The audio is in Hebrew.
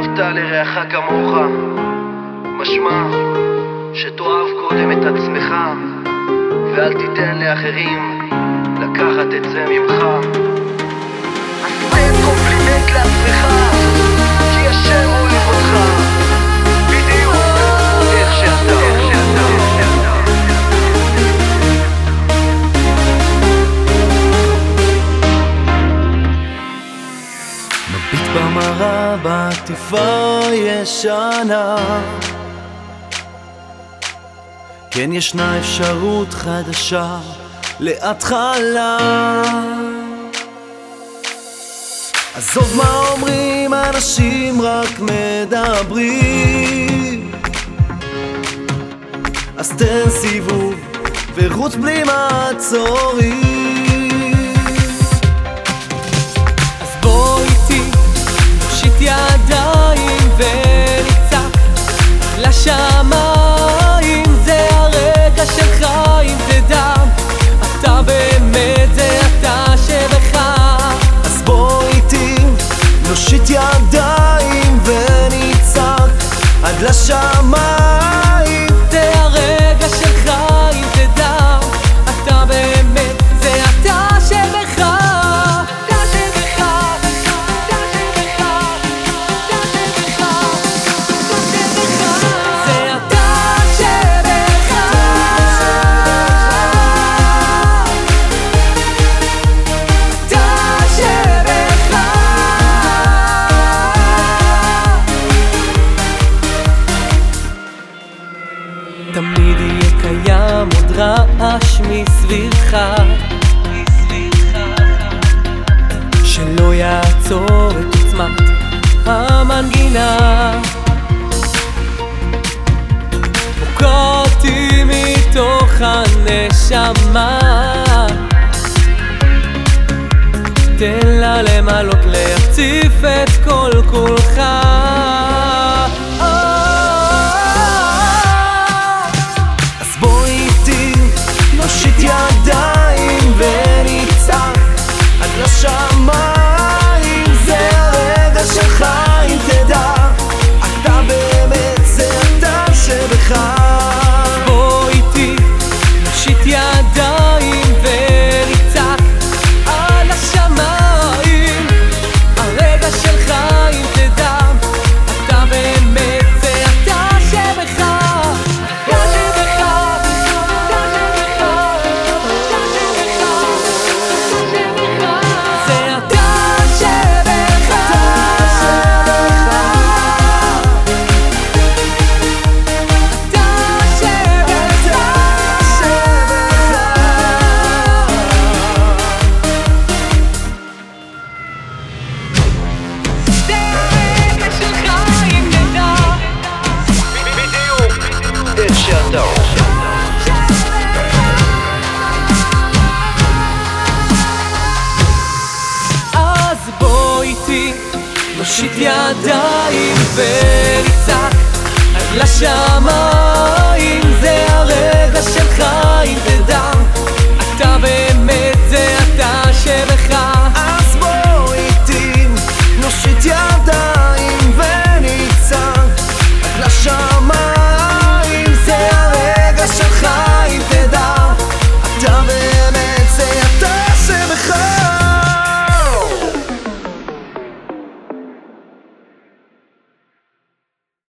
ואהבת לרעך כמוך, משמע שתאהב קודם את עצמך, ואל תיתן לאחרים לקחת את זה ממך. אז מביט במראה בעטיפה ישנה. כן ישנה אפשרות חדשה להתחלה. עזוב מה אומרים אנשים רק מדברים. אז תן סיבוב ורוץ בלי מעצורים נושיט ידיים ונצעק עד לשמיים רעש מסביבך. שלא יעצור את עוצמת המנגינה. בוקעתי מתוך הנשמה. תן לה למלות להציף את כל כולך ידיים ונצעק עד לשמיים זה הרגע שלך נושיט ידיים ונצעק עד לשמיים זה הרגע שלך אם תדע. אתה באמת